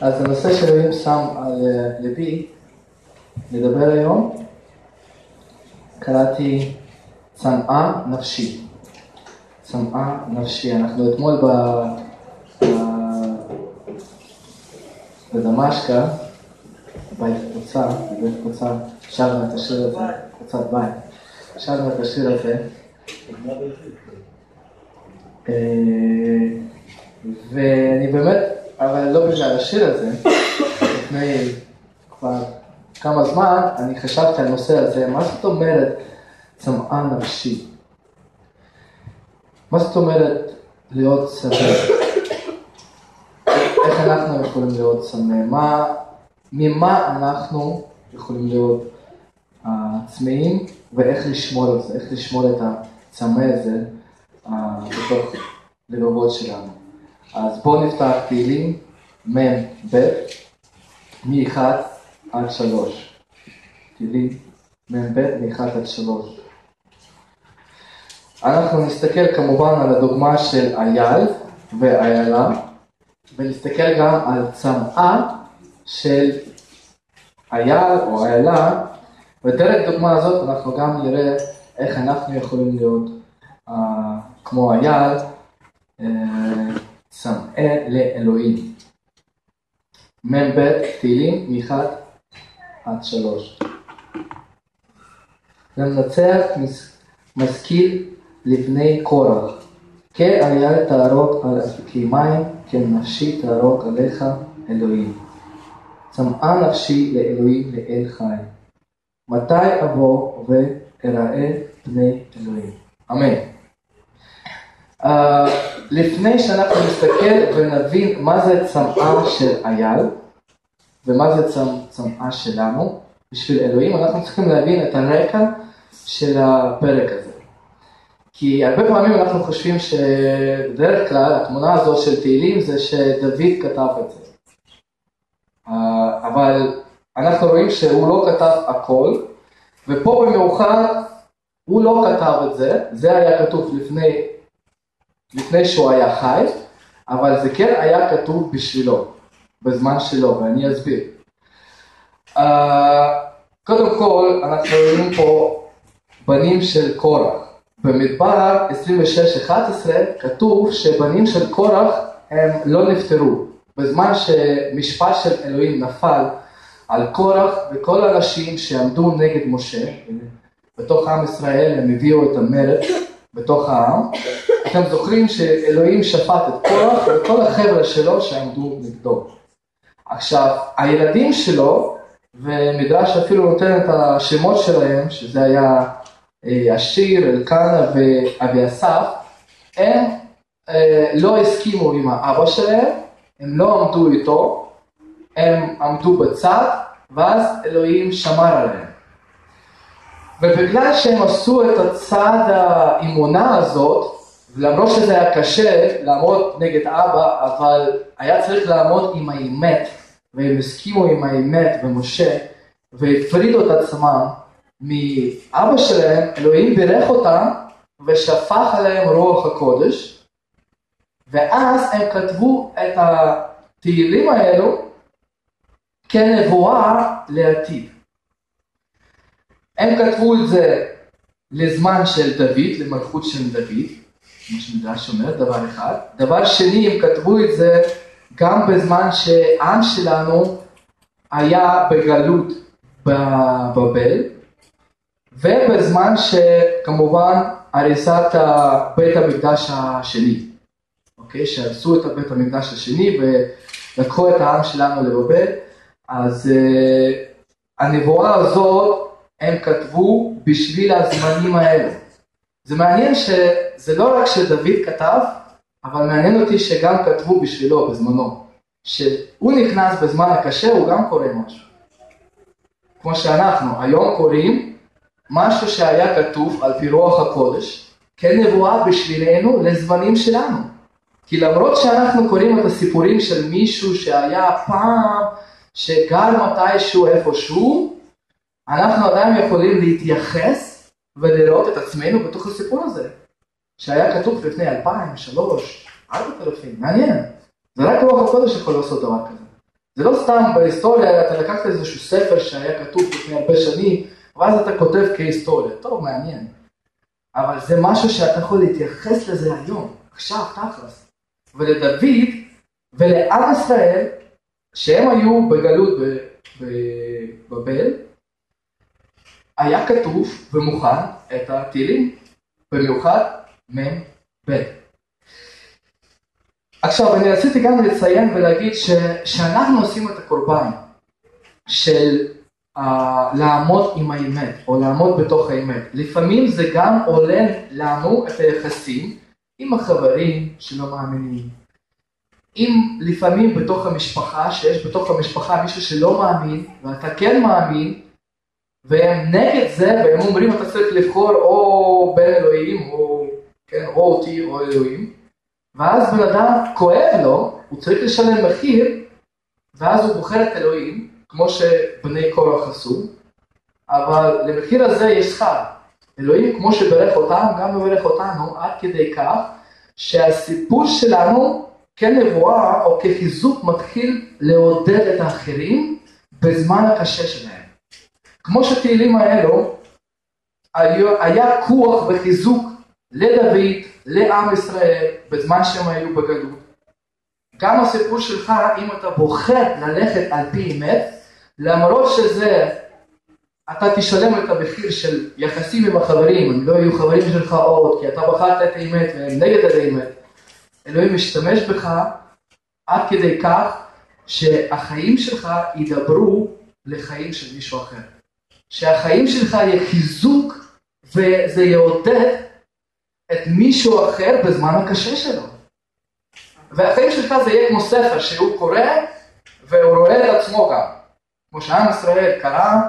אז הנושא שאלוהים שם על אה, ליבי לדבר היום, קראתי צמאה נפשי. צמאה נפשי. אנחנו אתמול ב... בדמשקה, בית קבוצה, בבית קבוצה, שרנו את השיר הזה, קבוצת בית, שרנו את השיר הזה. אה, ואני באמת, אבל לא בגלל השיר הזה, לפני כבר כמה זמן, אני חשבתי על הנושא הזה, מה זאת אומרת צמאה נפשי? מה זאת אומרת להיות צמא? איך אנחנו יכולים להיות? מה, ממה אנחנו יכולים להיות uh, צמאים ואיך לשמור על זה, איך לשמור את הצמא הזה uh, בתוך לבבות שלנו. אז בואו נפתח תהילים מ"ב, מ-1 עד 3. תהילים מ"ב, מ-1 עד 3. אנחנו נסתכל כמובן על הדוגמה של אייל ואיילה, ונסתכל גם על צמאה של אייל או איילה, ודרך דוגמה הזאת אנחנו גם נראה איך אנחנו יכולים להיות uh, כמו אייל, צמאה לאלוהים. מ"ב תהילים מ-1 עד 3. למנצח משכיל לבני קורח, כאריה תהרוג על אפיקי מים, כנפשי תהרוג עליך אלוהים. צמאה נפשי לאלוהים לאל חי. מתי אבוא ואראה פני אלוהים? אמן. לפני שאנחנו נסתכל ונבין מה זה צמאה של אייל ומה זה צמ, צמאה שלנו בשביל אלוהים, אנחנו צריכים להבין את הרקע של הפרק הזה. כי הרבה פעמים אנחנו חושבים שבדרך כלל התמונה הזו של תהילים זה שדוד כתב את זה. Uh, אבל אנחנו רואים שהוא לא כתב הכל, ופה במיוחד הוא לא כתב את זה, זה היה כתוב לפני לפני שהוא היה חי, אבל זה כן היה כתוב בשבילו, בזמן שלו, ואני אסביר. Uh, קודם כל, אנחנו רואים פה בנים של קורח. במדבר 26-11 כתוב שבנים של קורח הם לא נפטרו. בזמן שמשפט של אלוהים נפל על קורח וכל האנשים שעמדו נגד משה, בתוך עם ישראל הם הביאו את המרד בתוך העם, אתם זוכרים שאלוהים שפט את קורח וכל החבר'ה שלו שעמדו נגדו. עכשיו, הילדים שלו, ומדרש אפילו נותן את השמות שלהם, שזה היה השיר, אלקנה ואבי אסף, הם אה, לא הסכימו עם האבא שלהם, הם לא עמדו איתו, הם עמדו בצד, ואז אלוהים שמר עליהם. ובגלל שהם עשו את הצד האמונה הזאת, למרות שזה היה קשה לעמוד נגד אבא, אבל היה צריך לעמוד עם האמת, והם הסכימו עם האמת ומשה, והפרידו את עצמם מאבא שלהם, אלוהים בירך אותם ושפך עליהם רוח הקודש, ואז הם כתבו את התהילים האלו כנבואה לעתיד. הם כתבו את זה לזמן של דוד, למלכות של דוד, כמו שמדרש אומר, דבר אחד. דבר שני, הם כתבו את זה גם בזמן שהעם שלנו היה בגלות בבבל, ובזמן שכמובן הריסת בית המקדש השני, אוקיי? שהרסו את בית המקדש השני ולקחו את העם שלנו לבבל, אז uh, הנבואה הזאת הם כתבו בשביל הזמנים האלה. זה מעניין שזה לא רק שדוד כתב, אבל מעניין אותי שגם כתבו בשבילו בזמנו. שהוא נכנס בזמן הקשה, הוא גם קורא משהו. כמו שאנחנו היום קוראים משהו שהיה כתוב על פי רוח הקודש, כנבואה בשבילנו לזמנים שלנו. כי למרות שאנחנו קוראים את הסיפורים של מישהו שהיה פעם, שגר מתישהו איפשהו, אנחנו עדיין יכולים להתייחס ולראות את עצמנו בתוך הסיפור הזה, שהיה כתוב לפני אלפיים, שלוש, ארבעת אלפים, מעניין. זה רק רוח הקודש יכול לעשות דבר כזה. זה לא סתם בהיסטוריה, אתה לקחת איזשהו ספר שהיה כתוב לפני הרבה שנים, ואז אתה כותב כהיסטוריה. טוב, מעניין. אבל זה משהו שאתה יכול להתייחס לזה היום, עכשיו, תכלס. ולדוד ולעם ישראל, שהם היו בגלות בבבל, היה כתוב ומוכן את התהילים, במיוחד מ"ב. עכשיו, אני רציתי גם לציין ולהגיד ש, שאנחנו עושים את הקורבן של uh, לעמוד עם האמת, או לעמוד בתוך האמת. לפעמים זה גם עולה לנו את היחסים עם החברים שלא מאמינים. אם לפעמים בתוך המשפחה, שיש בתוך המשפחה מישהו שלא מאמין, ואתה כן מאמין, והם נגד זה, והם אומרים אתה צריך לבחור או בן אלוהים, או, כן, או אותי או אלוהים, ואז בן אדם כואב לו, הוא צריך לשלם מחיר, ואז הוא בוחר את אלוהים, כמו שבני קורח עשו, אבל למחיר הזה יש שכר. אלוהים, כמו שברך אותם, גם מברך אותנו, עד כדי כך שהסיפור שלנו כנבואה או כחיזוק מתחיל לעודד את האחרים בזמן הקשה שלהם. כמו שתהילים האלו, היה כוח וחיזוק לדוד, לעם ישראל, בזמן שהם היו בגלות. גם הסיפור שלך, אם אתה בוחר ללכת על פי אמת, למרות שזה, אתה תשלם את המחיר של יחסים עם החברים, הם לא יהיו חברים שלך עוד, כי אתה בחרת את האמת והם נגד את האמת. אלוהים משתמש בך עד כדי כך שהחיים שלך ידברו לחיים של מישהו אחר. שהחיים שלך יהיה חיזוק וזה יעודד את מישהו אחר בזמן הקשה שלו. והחיים שלך זה יהיה כמו ספר שהוא קורא והוא רואה את עצמו גם. כמו שעם ישראל קרא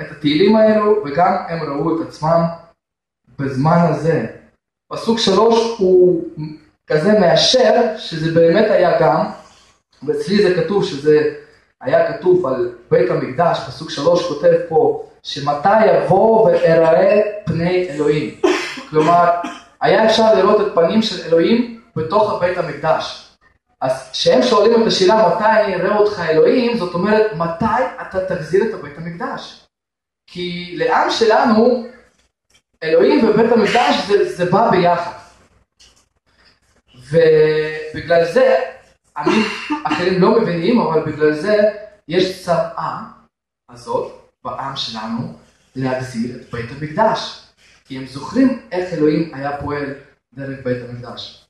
את התהילים האלו וגם הם ראו את עצמם בזמן הזה. פסוק שלוש הוא כזה מאשר שזה באמת היה גם, ואצלי זה כתוב שזה היה כתוב על בית המקדש, פסוק שלוש כותב פה, שמתי יבוא ואראה פני אלוהים. כלומר, היה אפשר לראות את פנים של אלוהים בתוך בית המקדש. אז כשהם שואלים את השאלה מתי אני אראה אותך אלוהים, זאת אומרת מתי אתה תחזיר את בית המקדש. כי לעם שלנו, אלוהים ובית המקדש זה, זה בא ביחד. ובגלל זה, עמים אחרים לא מבינים, אבל בגלל זה יש צוואה הזאת בעם שלנו להחזיר את בית המקדש. כי הם זוכרים איך אלוהים היה פועל דרך בית המקדש.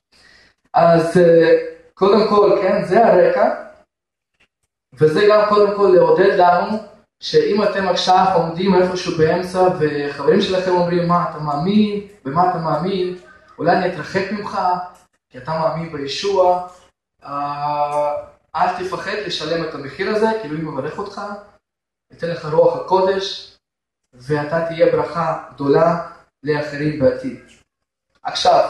אז אה, קודם כל, כן, זה הרקע, וזה גם קודם כל לעודד לנו, שאם אתם עכשיו עומדים איפשהו באמצע וחברים שלכם אומרים מה אתה מאמין, במה אתה מאמין, אולי אני אתרחק ממך, כי אתה מאמין בישוע, אל תפחד לשלם את המחיר הזה, כי אלוהים מברך אותך, ייתן לך רוח הקודש, ואתה תהיה ברכה גדולה לאחרים בעתיד. עכשיו,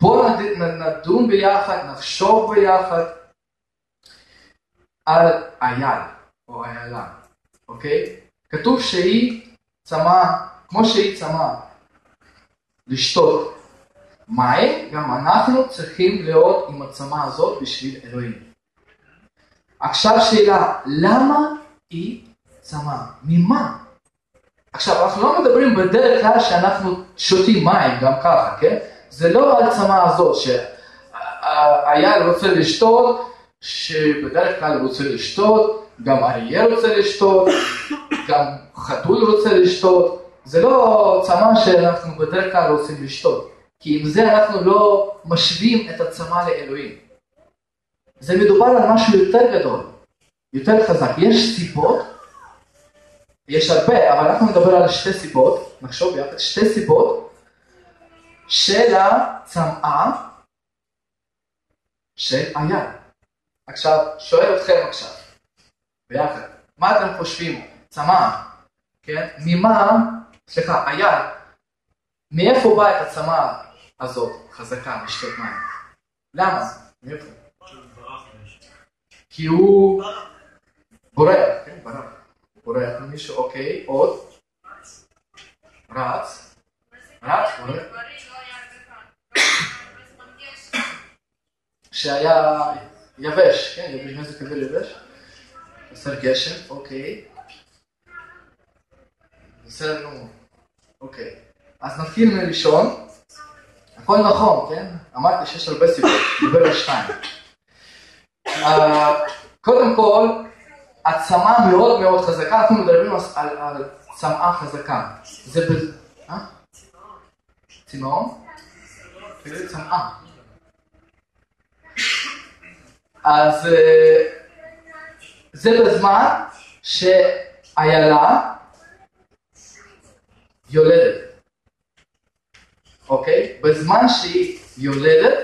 בואו נדון ביחד, נחשוב ביחד על אייל או איילה, אוקיי? כתוב שהיא צמאה, כמו שהיא צמאה, לשתות מים, גם אנחנו צריכים להיות עם הצמאה הזאת בשביל אלוהים. עכשיו שאלה, למה היא צמאה? ממה? עכשיו, אנחנו לא מדברים בדרך כלל שאנחנו שותים מים גם ככה, כן? זה לא צמא הזאת שהאייל רוצה לשתות, שבדרך כלל רוצה לשתות, גם אריה רוצה לשתות, גם חתול רוצה לשתות, זה לא צמא שאנחנו בדרך כלל רוצים לשתות, כי עם זה אנחנו לא משווים את הצמא לאלוהים. זה מדובר על משהו יותר גדול, יותר חזק. יש סיבות יש הרבה, אבל אנחנו נדבר על שתי סיבות, נחשוב ביחד, שתי סיבות של הצמאה של היד. עכשיו, שואל אתכם עכשיו, ביחד, מה אתם חושבים? צמאה, כן? ממה, סליחה, היד, מאיפה באה את הצמאה הזאת חזקה לשתות מים? למה? כי הוא בורח, כן, ברח. בורח ממישהו, אוקיי, עוד? רץ. רץ, בורח. שהיה יבש, כן, מזג אוויר יבש. חסר גשם, אוקיי. בסדר גמור. אוקיי. אז נתחיל מראשון. הכל נכון, כן? אמרתי שיש הרבה סיבות, נדבר על שתיים. Uh, קודם כל, עצמה מאוד מאוד חזקה, אנחנו מדברים על, על צמאה חזקה. זה ב... אה? צמאון? צמאה. אז אה, זה בזמן שאיילה יולדת. אוקיי? בזמן שהיא יולדת,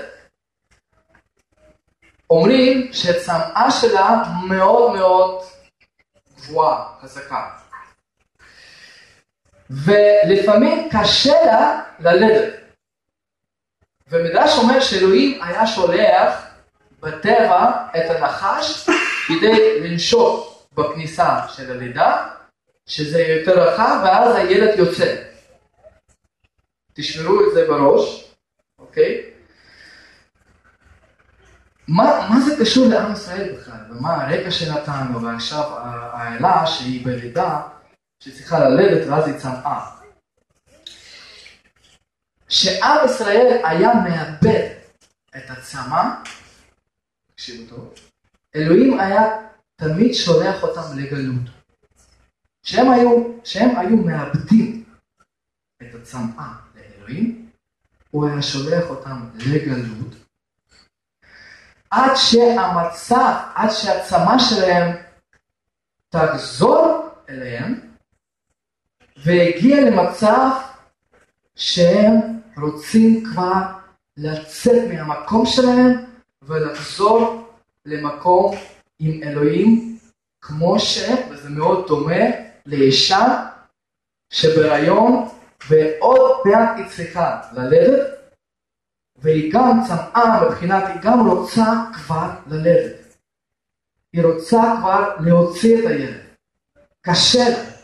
אומרים שהצמאה שלה מאוד מאוד גבוהה, חזקה. ולפעמים קשה לה ללדת. ומדרש אומר שאלוהים היה שולח בטבע את הנחש כדי לנשוך בכניסה של הלידה, שזה יותר רחב, ואז הילד יוצא. תשמרו את זה בראש, אוקיי? מה, מה זה קשור לעם ישראל בכלל, ומה הרקע שנתנו, ועכשיו האלה שהיא בלידה, שצריכה ללדת ואז היא צמאה. שעם ישראל היה מאבד את הצמא, תקשיבו טוב, אלוהים היה תמיד שולח אותם לגלות. שהם היו, שהם היו מאבדים את הצמאה לאלוהים, הוא היה שולח אותם לגלות, עד שהמצב, עד שהצמא שלהם תחזור אליהם, והגיע למצב שהם רוצים כבר לצאת מהמקום שלהם ולחזור למקום עם אלוהים, כמו ש, וזה מאוד דומה לאישה שבהיריון ועוד מעט היא צריכה ללדת, והיא גם צמאה מבחינת, היא גם רוצה כבר ללדת. היא רוצה כבר להוציא את הילד. קשה לה.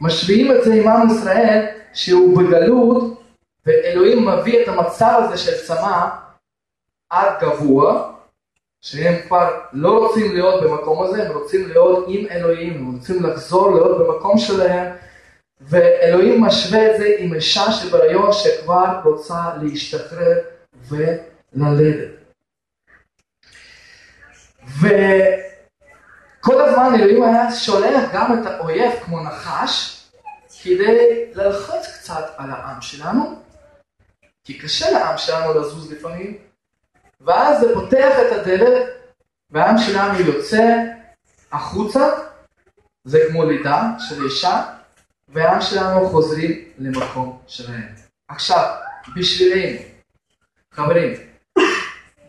משווים את זה עם עם ישראל שהוא בגלות ואלוהים מביא את המצב הזה של צמא עד גבוה, שהם כבר לא רוצים להיות במקום הזה, הם רוצים להיות עם אלוהים, הם רוצים לחזור להיות במקום שלהם, ואלוהים משווה את זה עם אישה שבריון שכבר רוצה להשתחרר וללדת. וכל הזמן אלוהים היה שולח גם את האויב כמו נחש, כדי ללחוץ קצת על העם שלנו, כי קשה לעם שלנו לזוז לפעמים, ואז זה פותח את הדלת, והעם שלנו יוצא החוצה, זה כמו לידה של אישה, והעם שלנו חוזרים למקום שלהם. עכשיו, בשבילנו, חברים,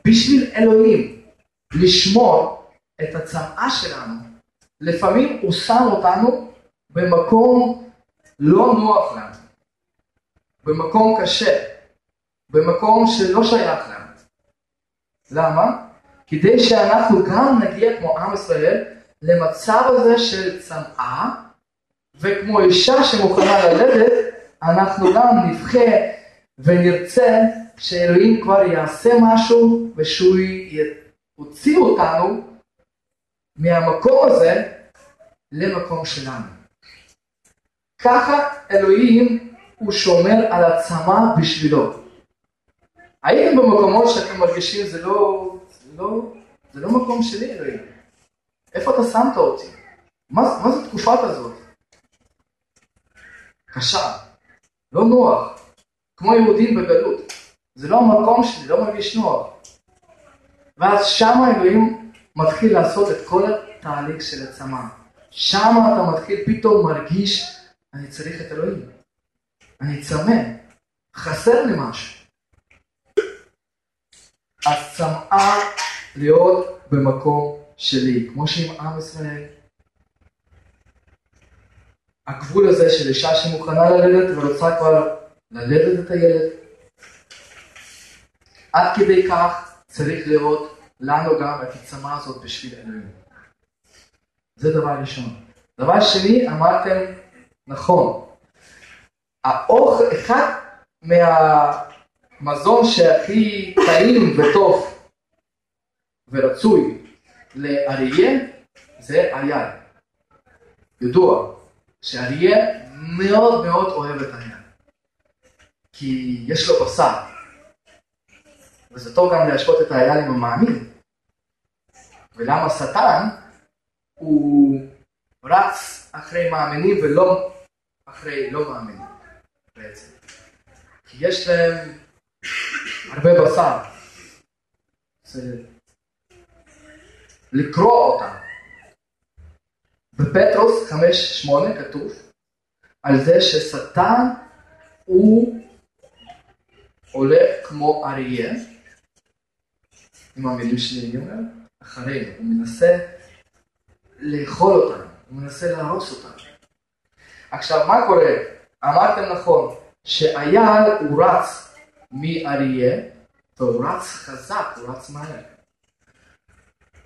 בשביל אלוהים לשמור את הצמאה שלנו, לפעמים הוא שם אותנו במקום לא נוח לנו, במקום קשה, במקום שלא שייך לנו. למה? כדי שאנחנו גם נגיע כמו עם ישראל למצב הזה של צמאה, וכמו אישה שמוכנה ללדת, אנחנו גם נבחה ונרצה שאלוהים כבר יעשה משהו ושהוא יוציא אותנו מהמקום הזה למקום שלנו. ככה אלוהים הוא שומר על הצמא בשבילו. הייתם במקומות שאתם מרגישים זה לא, זה לא, זה לא מקום שלי אלוהים. איפה אתה שמת אותי? מה, מה זו תקופת הזאת? קשה, לא נוח, כמו יהודים בגלות. זה לא המקום שלי, לא מרגיש נוח. ואז שם אלוהים מתחיל לעשות את כל התהליך של הצמא. שם אתה מתחיל פתאום מרגיש, אני צריך את אלוהים. אני צמא, חסר לי משהו. אז צמאה להיות במקום שלי, כמו שעם עם ישראל. הגבול הזה של אישה שמוכנה ללדת ורוצה כבר ללדת את הילד. עד כדי כך צריך לראות לנו גם את הצמאה הזאת בשביל אלוהים. זה דבר ראשון. דבר שני, אמרתם נכון. האוכל, אחד מהמזון שהכי טעים וטוב ורצוי לאריה זה אייל. ידוע שאריה מאוד מאוד אוהב את אייל. כי יש לו בשר. וזה טוב גם להשוות את האייל עם המאמין. ולמה שטן הוא רץ אחרי מאמינים ולא אחרי לא מאמינים בעצם. כי יש להם הרבה בשר. זה לקרוא אותם. בפטרוס 5-8 כתוב על זה ששטן הוא הולך כמו אריה, עם המילים שלי אני אומר, אחרינו, הוא מנסה לאכול אותנו, הוא מנסה להרוס אותנו. עכשיו, מה קורה? אמרתם נכון, שאייל הוא רץ מאריה, והוא רץ חזק, הוא רץ מהר.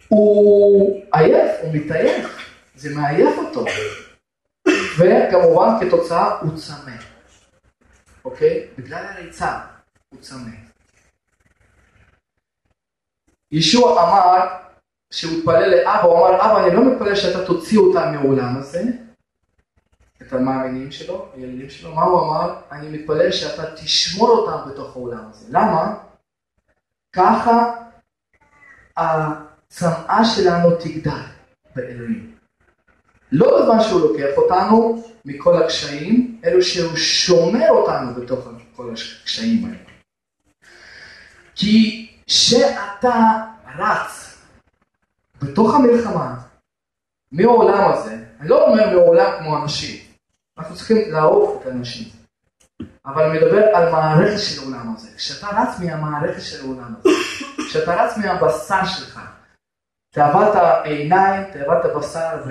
הוא עייף, הוא מתעייף, זה מעייף אותו. וכמובן כתוצאה הוא צמא, אוקיי? בגלל הריצה הוא צמא. ישוע אמר שהוא התפלל לאבא, הוא אמר, אבא, אני לא מתפלל שאתה תוציא אותם מהעולם הזה, את המאמינים שלו, הילדים שלו, מה הוא אמר? אני מתפלל שאתה תשמור אותם בתוך העולם הזה. למה? ככה הצמאה שלנו תגדל באלוהים. לא בזמן שהוא לוקח אותנו מכל הקשיים, אלא שהוא שומר אותנו בתוך כל הקשיים האלה. כי שאתה רץ בתוך המלחמה, מהעולם הזה, אני לא אומר מעולם כמו אנשים, אנחנו צריכים לאהוב את האנשים, אבל אני מדבר על מערכת של העולם הזה. כשאתה רץ מהמערכת של העולם הזה, כשאתה רץ מהבשר שלך, תאוות העיניים, תאוות הבשר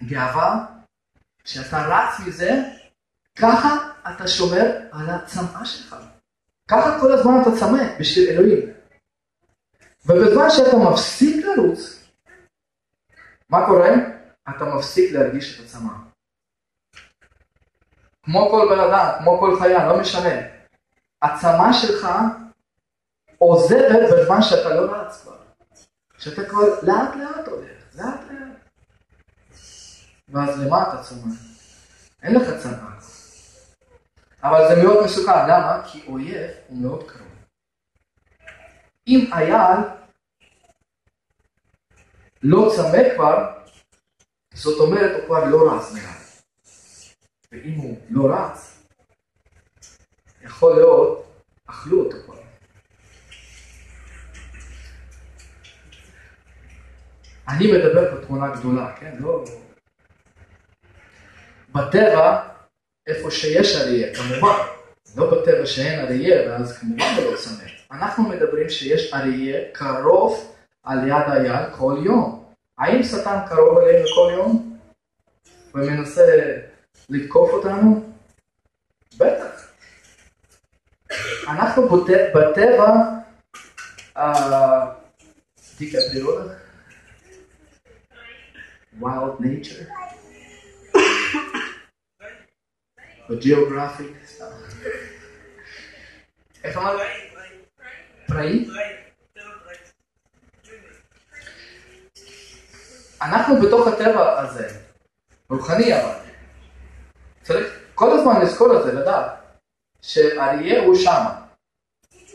והגאווה, כשאתה רץ מזה, ככה אתה שומר על הצמאה שלך. ככה כל הזמן אתה צמא בשביל אלוהים. ובזמן שאתה מפסיק לרוץ, מה קורה? אתה מפסיק להרגיש את הצמא. כמו כל בן אדם, כמו כל חיה, לא משנה. הצמא שלך עוזרת בזמן שאתה לא רץ כבר. שאתה כבר לאט לאט הולך, לאט. ואז למה אתה צומח? אין לך צמא. אבל זה מאוד מסוכן, למה? כי אויב הוא מאוד קרוב. אם אייל לא צמא כבר, זאת אומרת הוא כבר לא רץ נראה. ואם הוא לא רץ, יכול להיות, אכלו אותו כבר. אני מדבר בתמונה גדולה, כן? לא... בטבע, איפה שיש אריה, כמובן, לא בטבע שאין אריה, ואז כמובן זה לא צמא. אנחנו מדברים שיש אריה קרוב על יד היד כל יום. האם שטן קרוב אלינו כל יום ומנסה לתקוף אותנו? בטח. אנחנו בטבע, דיקפריולה, wild nature, בגיאוגרפיק, איך אמרת? פראי? אנחנו בתוך הטבע הזה, רוחני אבל, צריך כל הזמן לזכור את זה, לדעת, שאריה הוא שמה.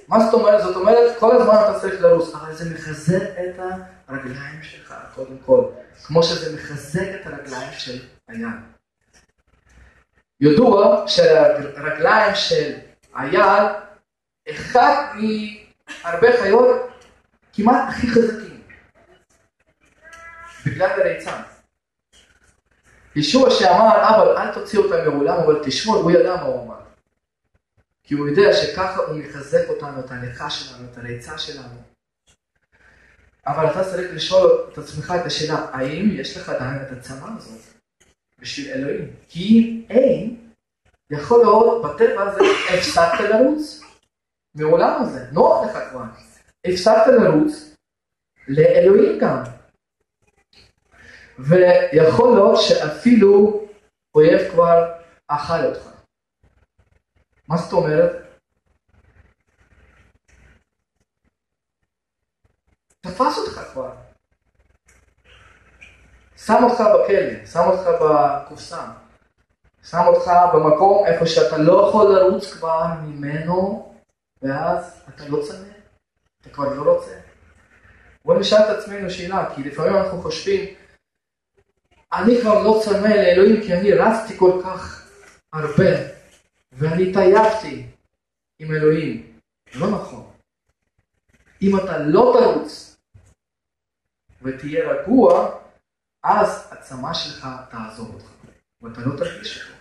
מה זאת אומרת? זאת אומרת, כל הזמן אתה צריך לרוץ, אבל זה מחזק את הרגליים שלך, קודם כל, כמו שזה מחזק את הרגליים של הים. ידוע שהרגליים של אייל, אחד מהרבה חיות כמעט הכי חזקים. בגלל הליצן. ישוע שאמר, אבל אל תוציא אותם מעולם, אבל תשמור, הוא ידע מה הוא אמר. כי הוא יודע שככה הוא מחזק אותנו, את ההליכה שלנו, את הליצה שלנו. אבל אתה צריך לשאול את עצמך את השאלה, האם יש לך עדיין את הצמא הזאת בשביל אלוהים? כי אם אין, יכול להיות בטבע הזה הפסקת לרוץ מעולם הזה, נוח לך כבר. הפסקת לרוץ לאלוהים גם. ויכול להיות שאפילו אויב כבר אכל אותך. מה זאת אומרת? תפס אותך כבר. שם אותך בכלא, שם אותך בקופסה, שם אותך במקום איפה שאתה לא יכול לרוץ כבר ממנו, ואז אתה לא צמא, אתה כבר לא רוצה. בואו נשאל את עצמנו שאלה, כי לפעמים אנחנו חושבים, אני כבר לא צמא לאלוהים כי אני רצתי כל כך הרבה, ואני התעייפתי עם אלוהים. לא נכון. אם אתה לא תרוץ ותהיה רגוע, אז הצמא שלך תעזוב אותך, ואתה לא תרגיש אותו.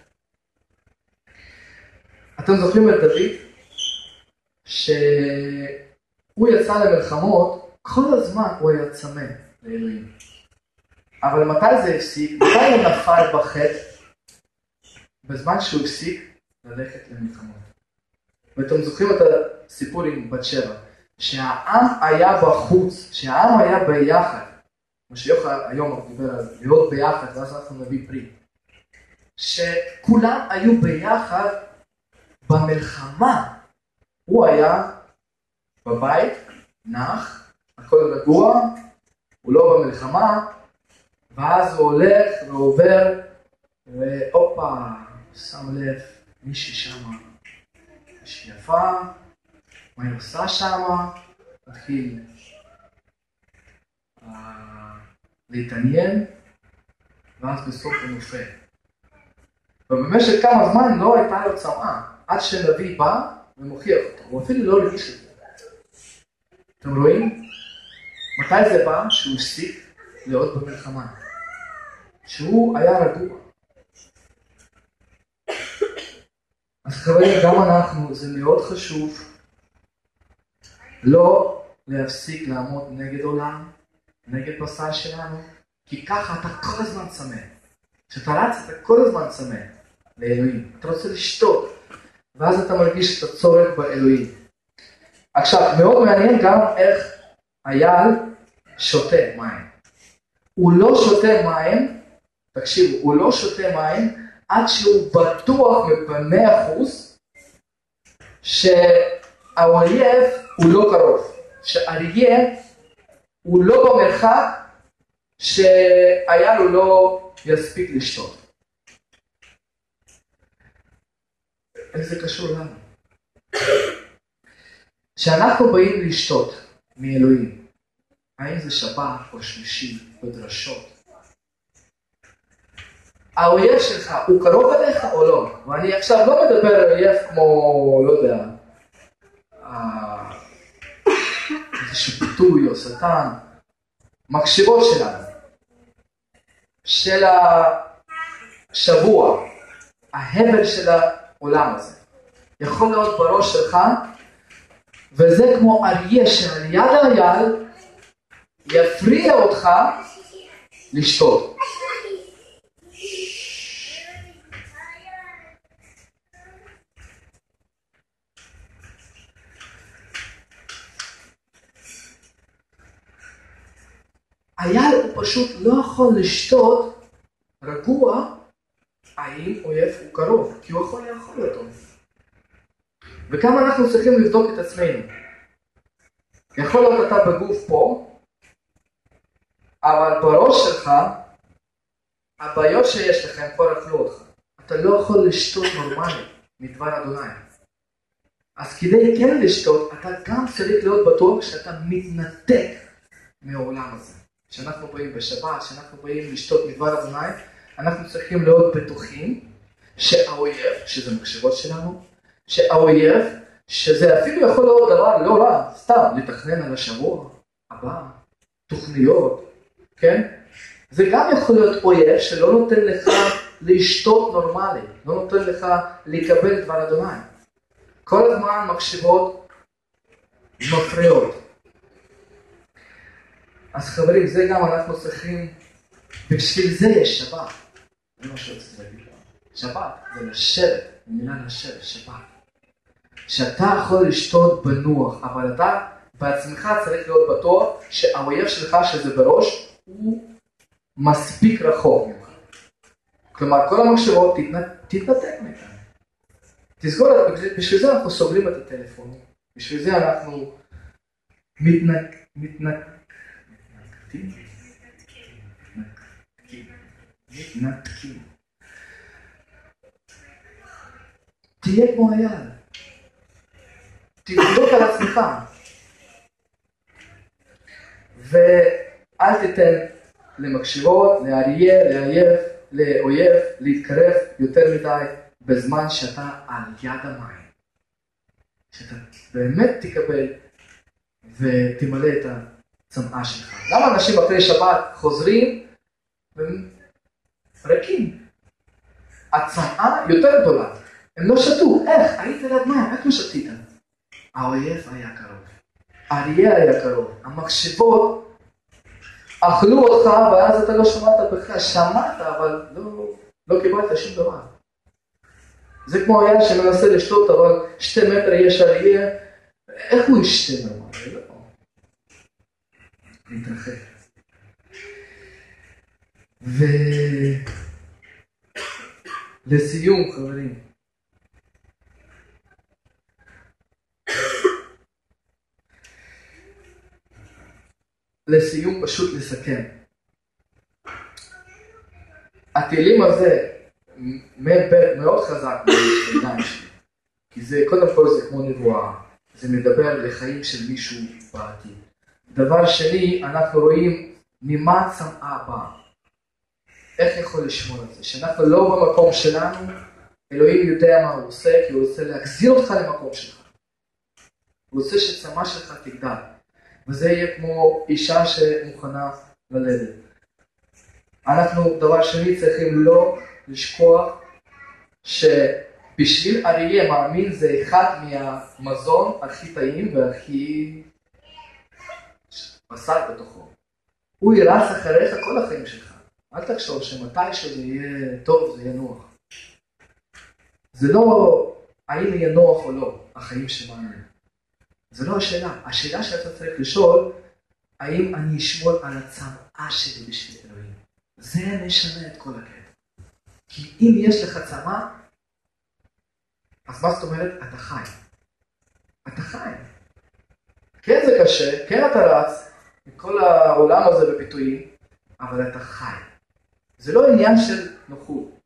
אתם זוכרים את דוד, שהוא יצא למלחמות, כל הזמן הוא היה צמא לאלוהים. אבל מתי זה הפסיק? מתי הוא נפל בחטא? בזמן שהוא הפסיק ללכת למלחמות. ואתם זוכרים את הסיפור עם בת שבע, שהעם היה בחוץ, שהעם היה ביחד, כמו שיוחד היום דיבר על להיות ביחד ואז אנחנו נביא פרי, שכולם היו ביחד במלחמה, הוא היה בבית, נח, הכל רגוע, הוא לא במלחמה, ואז הוא הולך ועובר, והופה, שם לב, מישהי שמה, מישהי יפה, מה היא עושה שמה, מתחיל uh, להתעניין, ואז בסוף הוא נופל. ובמשך כמה זמן לא הייתה לו צמאה, עד שנביא בא ומוכיח אותו, הוא אפילו לא הרגיש את זה. אתם רואים? מתי זה בא? שהוא הפסיק להיות במלחמה. שהוא היה רגוע. אז חברים, גם אנחנו, זה מאוד חשוב לא להפסיק לעמוד נגד עולם, נגד בשר שלנו, כי ככה אתה כל הזמן צמא. כשאתה רץ אתה כל הזמן צמא לאלוהים. אתה רוצה לשתות, ואז אתה מרגיש את הצורך באלוהים. עכשיו, מאוד מעניין גם איך אייל שותה מים. הוא לא שותה מים, תקשיבו, הוא לא שותה מים עד שהוא בטוח במאה אחוז שהאויב הוא לא קרוב, שאריה הוא לא במרחק שאייל הוא לא יספיק לשתות. איך זה קשור לנו? כשאנחנו באים לשתות מאלוהים, האם זה שבת או שלישי בדרשות, האויב שלך הוא קרוב אליך או לא? ואני עכשיו לא מדבר על אויב כמו, לא יודע, אה, איזשהו ביטוי או שטן, מקשיבות שלנו, של השבוע, ההבל של העולם הזה. יכול להיות בראש שלך, וזה כמו אריה שעל יד האייל יפריע אותך לשתות. אייל הוא פשוט לא יכול לשתות רגוע האם אויב הוא קרוב, כי הוא יכול לאכול אותו. וכמה אנחנו צריכים לבדוק את עצמנו. יכול להיות אתה בגוף פה, אבל בראש שלך, הבעיות שיש לך הם כבר אכלו אותך. אתה לא יכול לשתות נורמלי מדבר אדוני. אז כדי כן לשתות, אתה גם צריך להיות בטוח שאתה מתנתק מהעולם הזה. כשאנחנו באים בשבת, כשאנחנו באים לשתות מדבר אדוני, אנחנו צריכים להיות בטוחים שהאויב, שזה מחשבות שלנו, שהאויב, שזה אפילו יכול להיות דבר לא רע, סתם לתכנן על השבוע הבא, תוכניות, כן? זה גם יכול להיות אויב שלא נותן לך לשתות נורמלי, לא נותן לך לקבל דבר אדוני. כל הזמן מחשבות מפריעות. אז חברים, זה גם אנחנו צריכים, בשביל זה יש שבת. זה מה שרציתי להגיד לך. שבת זה לשבת, מילה לשבת, שבת. שאתה יכול לשתות בנוח, אבל אתה בעצמך צריך להיות בטוח שהאויב שלך שזה בראש הוא מספיק רחוק ממך. כלומר כל המחשבות תתנתק מאיתנו. תזכור, בשביל זה אנחנו סוגרים את הטלפון, בשביל זה אנחנו מתנק... מתנק... מתנתקים? מתנתקים. תהיה כמו היד. תבדוק על עצמך. ואל תיתן למקשירות, לאריה, לאייף, לאויב, להתקרב יותר מדי בזמן שאתה על יד המים. שאתה באמת תקבל ותמלא את הצמאה שלך. למה אנשים אחרי שבת חוזרים והם ריקים? הצמאה יותר גדולה. הם לא שתו. איך? היית ליד מים, איך לא שתית? האויב היה קרוב. האריה היה קרוב. המחשבות אכלו אותך ואז אתה לא שמעת בכלל. שמעת אבל לא, לא קיבלת שום דבר. זה כמו היה שמנסה לשתות אבל שתי מטר יש אריה, איך הוא ישתה נורמלי? להתרחק. ולסיום חברים, לסיום פשוט לסכם. הטילים הזה מאוד חזק בעיניים שלי, כי זה קודם כל זה כמו נבואה, זה מדבר לחיים של מישהו בעתיד. דבר שני, אנחנו רואים ממה צמאה באה. איך יכול לשמור על זה? שאנחנו לא במקום שלנו, אלוהים יודע מה הוא עושה, כי הוא רוצה להחזיר אותך למקום שלך. הוא רוצה שצמא שלך תגדל. וזה יהיה כמו אישה שמוכנה ללדת. אנחנו, דבר שני, צריכים לא לשכוח שבשביל אריה מאמין זה אחד מהמזון הכי טעים והכי בשר בתוכו. הוא ירץ אחריך כל החיים שלך. אל תחשוב שמתישהו זה יהיה טוב, זה יהיה נוח. זה לא האם יהיה נוח או לא, החיים שמעניין. זה לא השאלה. השאלה שאתה צריך לשאול, האם אני אשמור על הצמאה שלי בשביל אלוהים. זה משנה את כל הקטע. כי אם יש לך צמא, אז מה זאת אומרת? אתה חי. אתה חי. כן זה קשה, כן אתה רץ, כל העולם הזה בביטויים, אבל אתה חי. זה לא עניין של נוחות.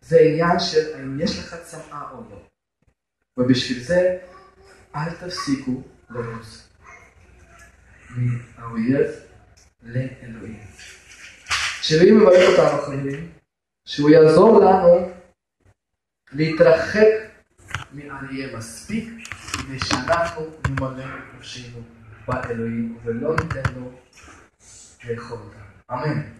זה עניין של האם יש לך צמאה או לא. ובשביל זה אל תפסיקו לרוץ מהאויב לאלוהים. שאלוהים מברך אותנו חברים, שהוא יעזור לנו להתרחק מאריה מספיק כדי שאנחנו נמלא את באלוהים ולא ניתן לו לאכול אותנו. אמן.